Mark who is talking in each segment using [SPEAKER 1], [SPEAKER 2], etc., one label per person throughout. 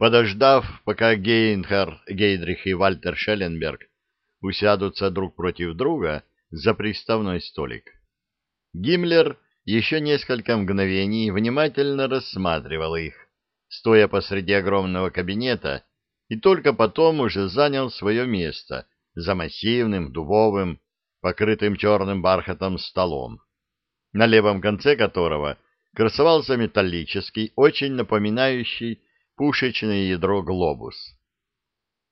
[SPEAKER 1] Подождав, пока Гейнхард, Гейдрих и Вальтер Шелленберг усядутся друг против друга за приставной столик, Гиммлер еще несколько мгновений внимательно рассматривал их, стоя посреди огромного кабинета, и только потом уже занял свое место за массивным дубовым, покрытым черным бархатом столом, на левом конце которого красовался металлический, очень напоминающий пушечное ядро глобус.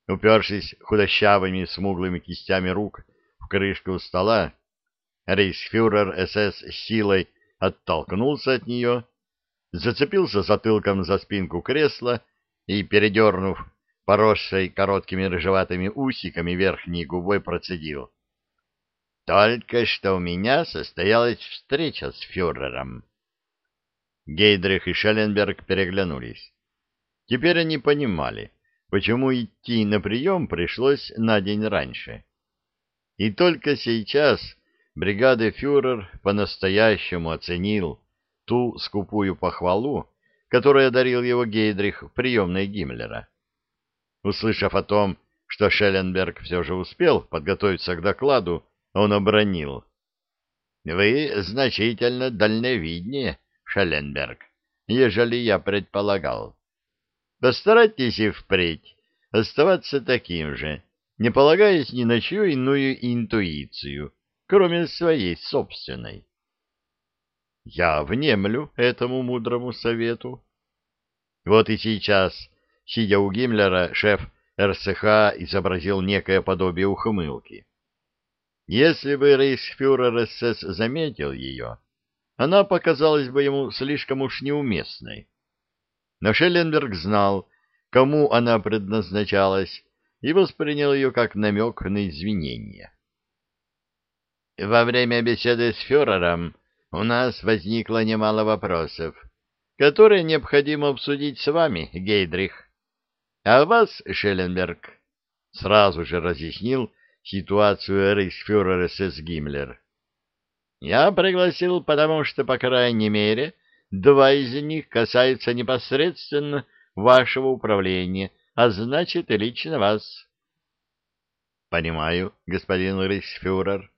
[SPEAKER 1] Упершись худощавыми смуглыми кистями рук в крышку стола, рейхсфюрер СС силой оттолкнулся от нее, зацепился затылком за спинку кресла и, передернув поросшей короткими рыжеватыми усиками верхней губой, процедил. «Только что у меня состоялась встреча с фюрером». Гейдрих и Шелленберг переглянулись. Теперь они понимали, почему идти на прием пришлось на день раньше. И только сейчас бригады фюрер по-настоящему оценил ту скупую похвалу, которую одарил его Гейдрих в приемной Гиммлера. Услышав о том, что Шелленберг все же успел подготовиться к докладу, он обронил. — Вы значительно дальновиднее, Шелленберг, ежели я предполагал. Постарайтесь и впредь оставаться таким же, не полагаясь ни на чью иную интуицию, кроме своей собственной. Я внемлю этому мудрому совету. Вот и сейчас, сидя у Гиммлера, шеф РСХ изобразил некое подобие ухмылки. Если бы рейхсфюрер СС заметил ее, она показалась бы ему слишком уж неуместной. Но Шелленберг знал, кому она предназначалась, и воспринял ее как намек на извинение. «Во время беседы с фюрером у нас возникло немало вопросов, которые необходимо обсудить с вами, Гейдрих. А вас, Шелленберг, сразу же разъяснил ситуацию рейхсфюрера СС Гиммлер. Я пригласил, потому что, по крайней мере, Два из них касаются непосредственно вашего управления, а значит и лично вас. — Понимаю, господин рейхсфюрер.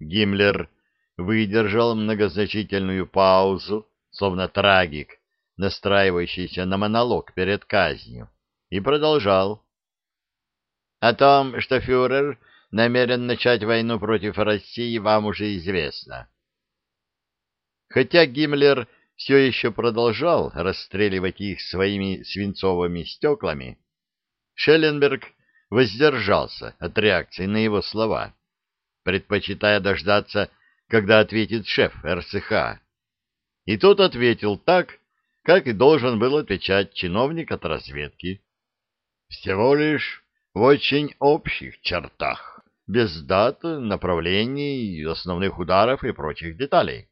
[SPEAKER 1] Гиммлер выдержал многозначительную паузу, словно трагик, настраивающийся на монолог перед казнью, и продолжал. — О том, что фюрер намерен начать войну против России, вам уже известно. Хотя Гиммлер все еще продолжал расстреливать их своими свинцовыми стеклами, Шелленберг воздержался от реакции на его слова, предпочитая дождаться, когда ответит шеф РСХ. И тот ответил так, как и должен был отвечать чиновник от разведки. Всего лишь в очень общих чертах, без дат, направлений, основных ударов и прочих деталей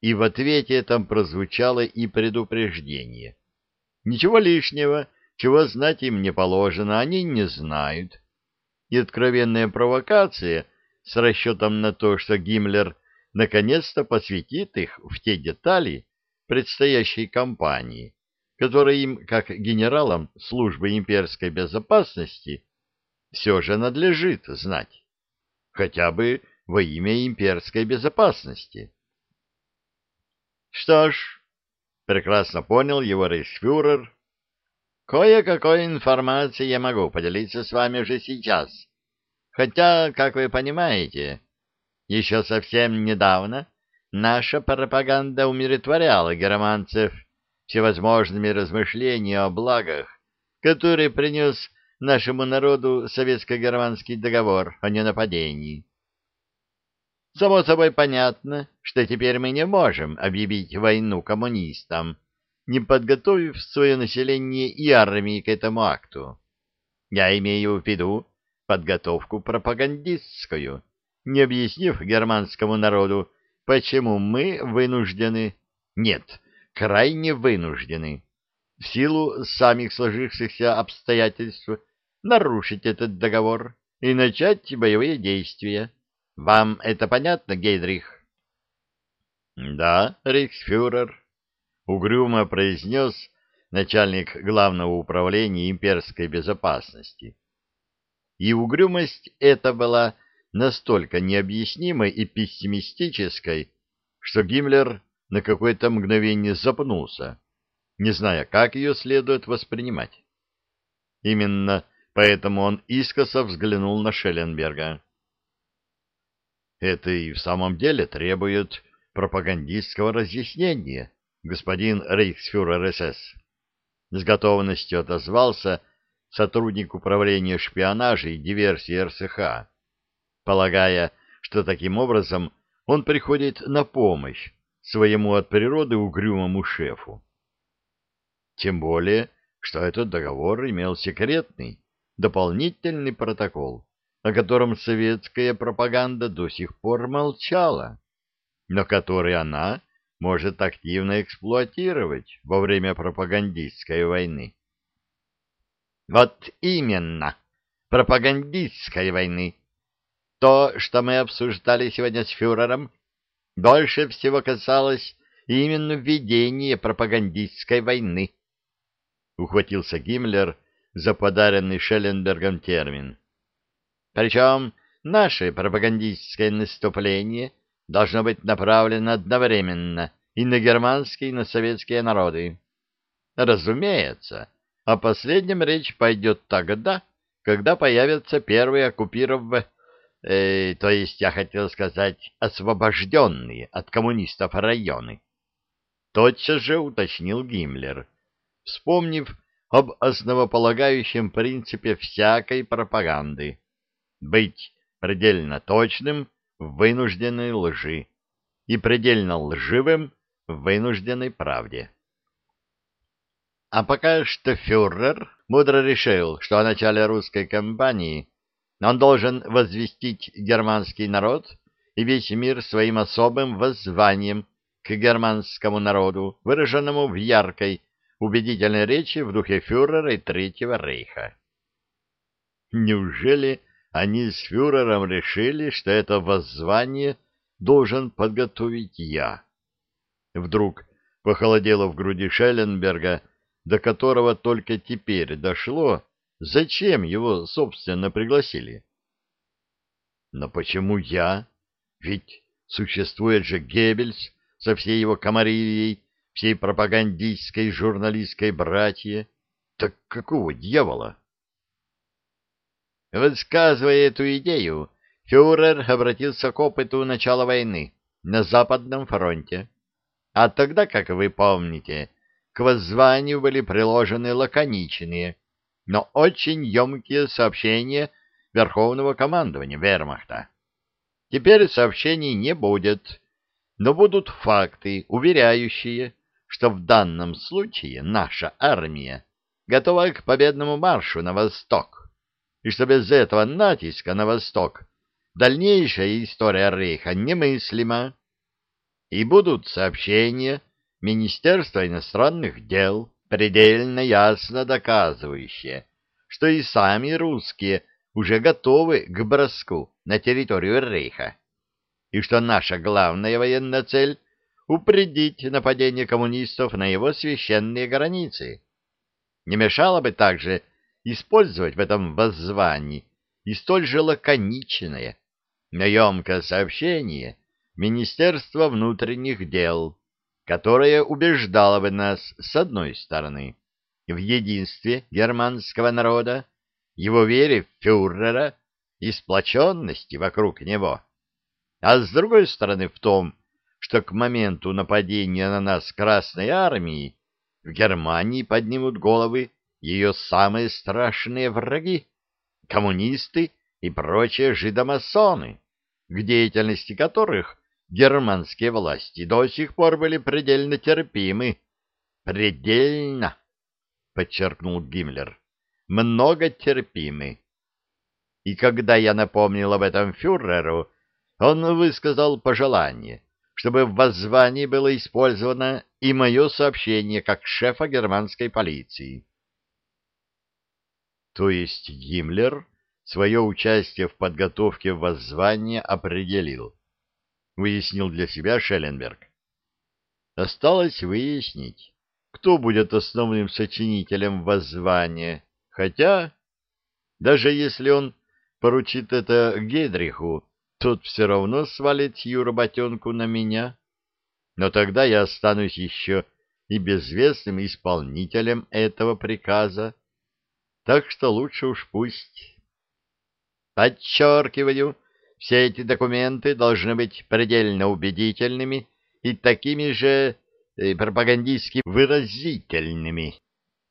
[SPEAKER 1] и в ответе там прозвучало и предупреждение. Ничего лишнего, чего знать им не положено, они не знают. И откровенная провокация с расчетом на то, что Гиммлер наконец-то посвятит их в те детали предстоящей кампании, которые им, как генералам службы имперской безопасности, все же надлежит знать, хотя бы во имя имперской безопасности. Что ж, прекрасно понял его рейхсфюрер. Кое-какой информацией я могу поделиться с вами уже сейчас. Хотя, как вы понимаете, еще совсем недавно наша пропаганда умиротворяла германцев всевозможными размышлениями о благах, которые принес нашему народу советско-германский договор о ненападении. Само собой понятно, что теперь мы не можем объявить войну коммунистам, не подготовив свое население и армии к этому акту. Я имею в виду подготовку пропагандистскую, не объяснив германскому народу, почему мы вынуждены, нет, крайне вынуждены, в силу самих сложившихся обстоятельств, нарушить этот договор и начать боевые действия вам это понятно, Гейдрих? — Да, рейхсфюрер, — угрюмо произнес начальник Главного управления имперской безопасности. И угрюмость эта была настолько необъяснимой и пессимистической, что Гиммлер на какое-то мгновение запнулся, не зная, как ее следует воспринимать. Именно поэтому он искоса взглянул на Шелленберга. Это и в самом деле требует пропагандистского разъяснения, господин рейхсфюрер СС. С готовностью отозвался сотрудник управления шпионажа и диверсии РСХ, полагая, что таким образом он приходит на помощь своему от природы угрюмому шефу. Тем более, что этот договор имел секретный, дополнительный протокол, о котором советская пропаганда до сих пор молчала, но который она может активно эксплуатировать во время пропагандистской войны. Вот именно, пропагандистской войны. То, что мы обсуждали сегодня с фюрером, больше всего касалось именно введения пропагандистской войны. Ухватился Гиммлер за подаренный Шелленбергом термин. Причем наше пропагандистское наступление должно быть направлено одновременно и на германские, и на советские народы. Разумеется, о последнем речь пойдет тогда, когда появятся первые оккупированные, э, то есть, я хотел сказать, освобожденные от коммунистов районы. Тотчас же уточнил Гиммлер, вспомнив об основополагающем принципе всякой пропаганды — быть предельно точным в вынужденной лжи и предельно лживым в вынужденной правде. А пока что фюрер мудро решил, что о начале русской кампании он должен возвестить германский народ и весь мир своим особым воззванием к германскому народу, выраженному в яркой, убедительной речи в духе фюрера и Третьего рейха. Неужели они с фюрером решили, что это воззвание должен подготовить я? Вдруг похолодело в груди Шелленберга, до которого только теперь дошло, зачем его, собственно, пригласили. Но почему я? Ведь существует же Геббельс со всей его комарией, всей пропагандистской журналистской братья. Так какого дьявола? Высказывая эту идею, фюрер обратился к опыту начала войны на Западном фронте. А тогда, как вы помните, к воззванию были приложены лаконичные, но очень емкие сообщения Верховного командования Вермахта. Теперь сообщений не будет, но будут факты, уверяющие, что в данном случае наша армия готова к победному маршу на восток и что без этого натиска на восток дальнейшая история Рейха немыслима. И будут сообщения Министерства иностранных дел, предельно ясно доказывающие, что и сами русские уже готовы к броску на территорию Рейха, и что наша главная военная цель — упредить нападение коммунистов на его священные границы. Не мешало бы также использовать в этом воззвании и столь же лаконичное, но емкое сообщение Министерства внутренних дел, которое убеждало бы нас, с одной стороны, в единстве германского народа, его вере в фюрера и сплоченности вокруг него, а с другой стороны в том, что к моменту нападения на нас Красной Армии в Германии поднимут головы ее самые страшные враги — коммунисты и прочие жидомасоны, к деятельности которых германские власти до сих пор были предельно терпимы. Предельно, — подчеркнул Гиммлер, — много терпимы. И когда я напомнил об этом фюреру, он высказал пожелание, чтобы в воззвании было использовано и мое сообщение как шефа германской полиции. То есть Гиммлер свое участие в подготовке воззвания определил, выяснил для себя Шелленберг. Осталось выяснить, кто будет основным сочинителем воззвания. Хотя, даже если он поручит это Гедриху, тот все равно свалит чью работенку на меня. Но тогда я останусь еще и безвестным исполнителем этого приказа. Так что лучше уж пусть. Подчеркиваю, все эти документы должны быть предельно убедительными и такими же э, пропагандистски выразительными.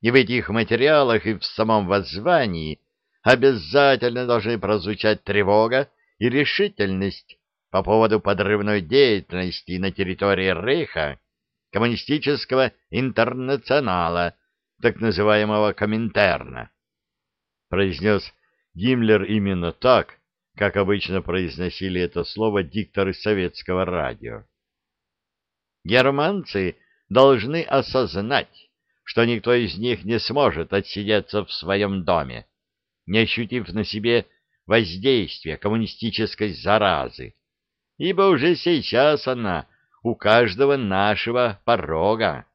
[SPEAKER 1] И в этих материалах и в самом воззвании обязательно должны прозвучать тревога и решительность по поводу подрывной деятельности на территории Рейха, коммунистического интернационала, так называемого Коминтерна. Произнес Гиммлер именно так, как обычно произносили это слово дикторы советского радио. Германцы должны осознать, что никто из них не сможет отсидеться в своем доме, не ощутив на себе воздействия коммунистической заразы, ибо уже сейчас она у каждого нашего порога.